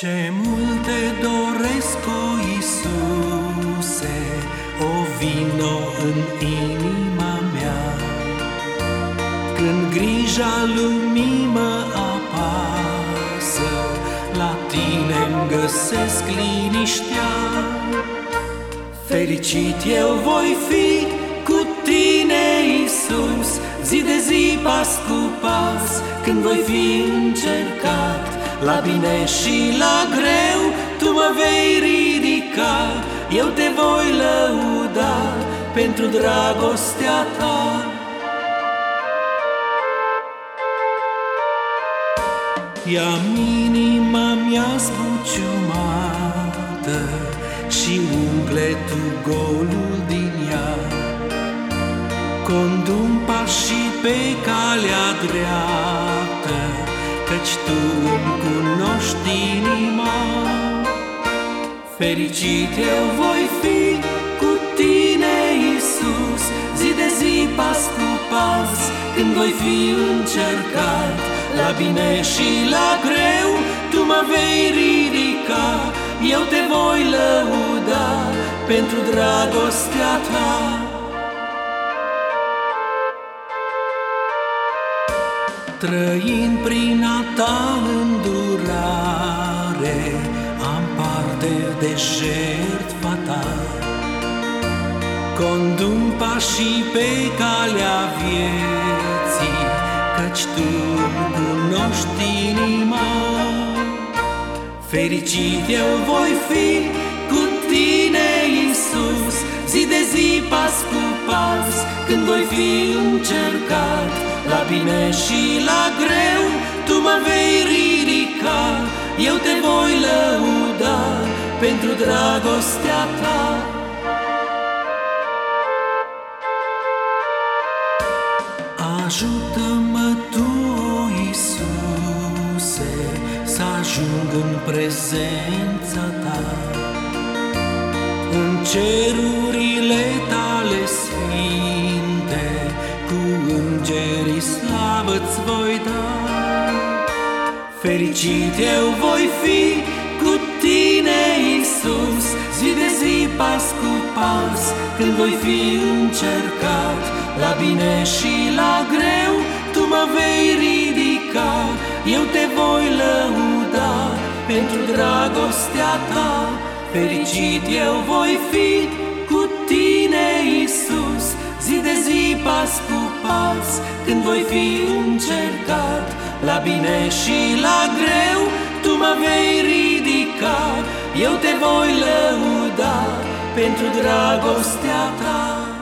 Ce multe doresc, o Iisuse, o vino în inima mea. Când grija lumii mă apasă, la tine-mi găsesc liniștea. Fericit eu voi fi cu tine, Iisus, zi de zi, pas cu pas, când voi fi încercat la bine și la greu tu mă vei ridica. Eu te voi lăuda pentru dragostea ta. Ia inima mea zbuciumată Și umple tu golul din ea. Condum pașii pe calea dreaptă Căci tu îmi cunoști inima. Fericit eu voi fi cu tine, Iisus. Zi de zi, pas cu pas Când voi fi încercat. La bine și la greu Tu mă vei ridica. Eu te voi lăuda Pentru dragostea ta Trăind prin a ta îndurare, Am parte de jertfa ta. Condum pașii pe calea vieții, Căci tu cunoști inima. Fericit eu voi fi cu tine, Iisus, Zi de zi, pas cu pas, Când voi fi încercat, la bine și la greu tu mă vei ridica. Eu te voi lăuda pentru dragostea ta. Ajută-mă tu, o Iisuse, să ajung în prezența ta. În cerurile îngerii slavă-ți voi da. Fericit eu voi fi cu tine, Iisus Zi de zi, pas cu pas Când voi fi încercat La bine și la greu Tu mă vei ridica Eu te voi lăuda Pentru dragostea ta. Fericit eu voi fi Când voi fi încercat La bine și la greu Tu mă vei ridica. Eu te voi lăuda Pentru dragostea ta